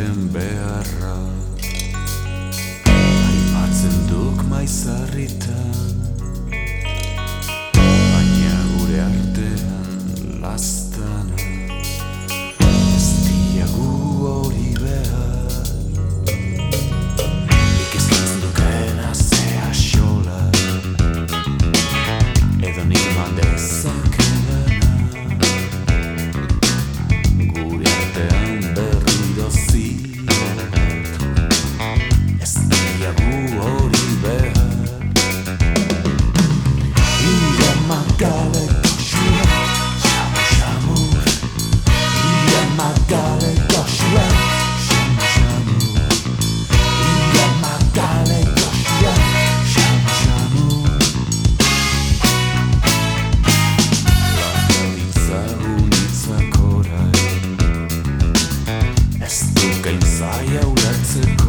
diren beharra Aipatzen duk maizarritan Baina gure artean lastan Ez diagu hori behar Ikizten dukena ze axola Edo nik mandezan колеса я ударцы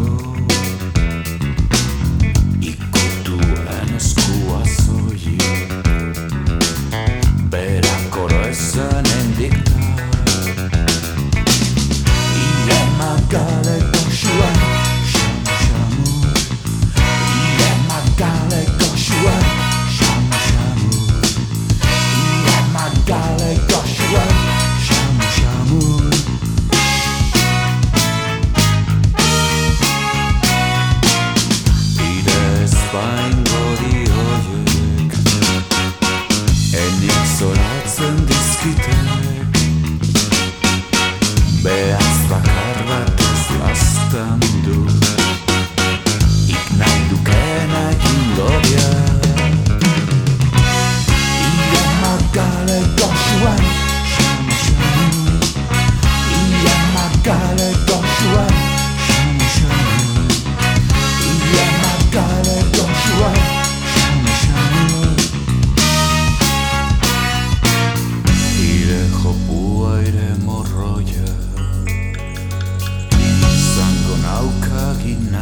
do.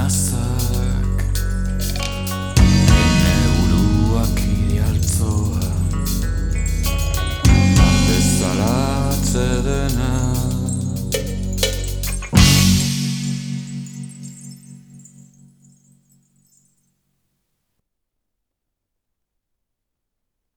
Master.